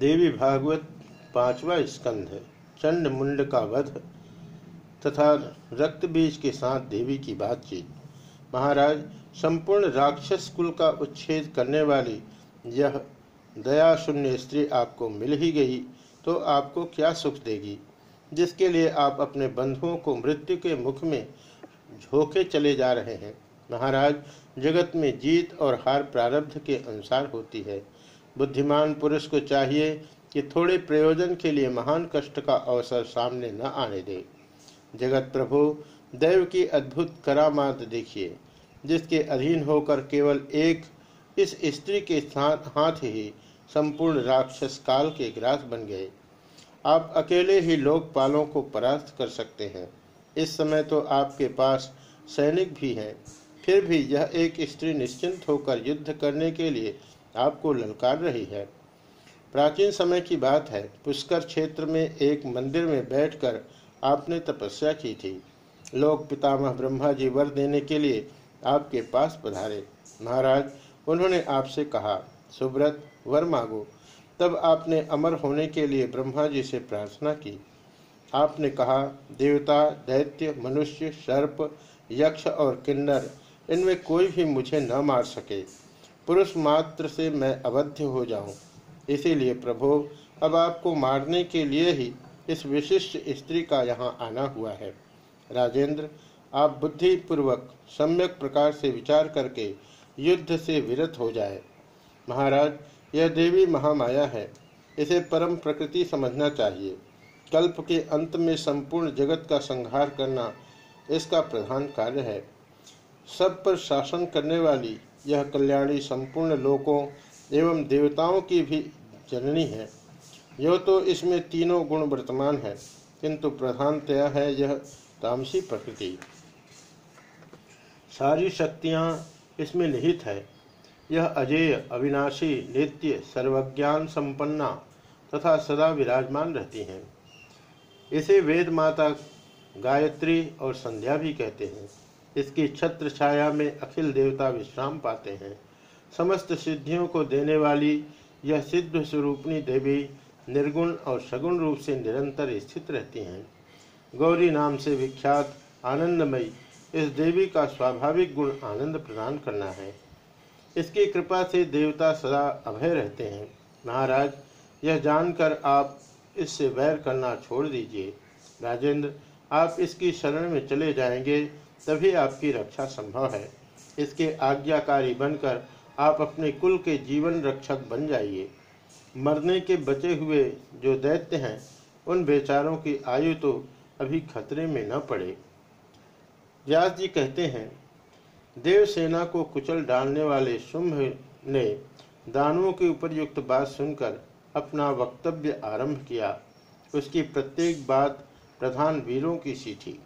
देवी भागवत पांचवा स्कंध चंड मुंड का वध तथा रक्त बीज के साथ देवी की बातचीत। महाराज, संपूर्ण राक्षस कुल का उच्छेद करने वाली यह दया शून्य स्त्री आपको मिल ही गई तो आपको क्या सुख देगी? जिसके लिए आप अपने बंधुओं को मृत्यु के मुख में झोंके चले जा रहे हैं। महाराज, जगत में जीत और हार प्रारब्ध के अनुसार होती है। बुद्धिमान पुरुष को चाहिए कि थोड़े प्रयोजन के लिए महान कष्ट का अवसर सामने न आने दे। जगत प्रभु, दैव की अद्भुत करामात देखिए, जिसके अधीन होकर केवल एक, इस स्त्री के हाथ ही संपूर्ण राक्षस काल के ग्रास बन गए। आप अकेले ही लोकपालों को परास्त कर सकते हैं। इस समय तो आपके पास सैनिक भी हैं। फिर भी यह एक स्त्री निश्चिंत होकर युद्ध करने के लिए आपको ललकार रही है। प्राचीन समय की बात है, पुष्कर क्षेत्र में एक मंदिर में बैठकर आपने तपस्या की थी। लोग पितामह ब्रह्मा जी वर देने के लिए आपके पास पधारे। महाराज, उन्होंने आपसे कहा, सुब्रत, वर मांगो। तब आपने अमर होने के लिए ब्रह्मा जी से प्रार्थना की। आपने कहा, देवता, दैत्य, मनुष्य, सर्प, यक्ष और किन्नर, इनमें कोई भी मुझे न मार सके। पुरुष मात्र से मैं अवध्य हो जाऊँ। इसीलिए प्रभो, अब आपको मारने के लिए ही इस विशिष्ट स्त्री का यहाँ आना हुआ है। राजेंद्र, आप बुद्धिपूर्वक, सम्यक प्रकार से विचार करके युद्ध से विरत हो जाए। महाराज, यह देवी महामाया है। इसे परम प्रकृति समझना चाहिए। कल्प के अंत में संपूर्ण जगत का संहार करना इसका प्रधान कार्य है। सब पर शासन करने वाली यह कल्याणी संपूर्ण लोकों एवं देवताओं की भी जननी है। यह तो इसमें तीनों गुण वर्तमान है, किंतु प्रधानतया है यह तामसी प्रकृति। सारी शक्तियाँ इसमें निहित है। यह अजेय, अविनाशी, नित्य, सर्वज्ञान संपन्ना तथा सदा विराजमान रहती हैं। इसे वेद माता गायत्री और संध्या भी कहते हैं। इसकी छत्र छाया में अखिल देवता विश्राम पाते हैं। समस्त सिद्धियों को देने वाली यह सिद्ध स्वरूपणी देवी निर्गुण और सगुण रूप से निरंतर स्थित रहती हैं। गौरी नाम से विख्यात, आनंदमयी इस देवी का स्वाभाविक गुण आनंद प्रदान करना है। इसकी कृपा से देवता सदा अभय रहते हैं। महाराज, यह जानकर आप इससे वैर करना छोड़ दीजिए। राजेंद्र, आप इसकी शरण में चले जाएँगे तभी आपकी रक्षा संभव है। इसके आज्ञाकारी बनकर आप अपने कुल के जीवन रक्षक बन जाइए। मरने के बचे हुए जो दैत्य हैं, उन बेचारों की आयु तो अभी खतरे में न पड़े। व्यास जी कहते हैं, देवसेना को कुचल डालने वाले शुंभ ने दानवों की उपरयुक्त बात सुनकर अपना वक्तव्य आरंभ किया। उसकी प्रत्येक बात प्रधान वीरों की सी थी।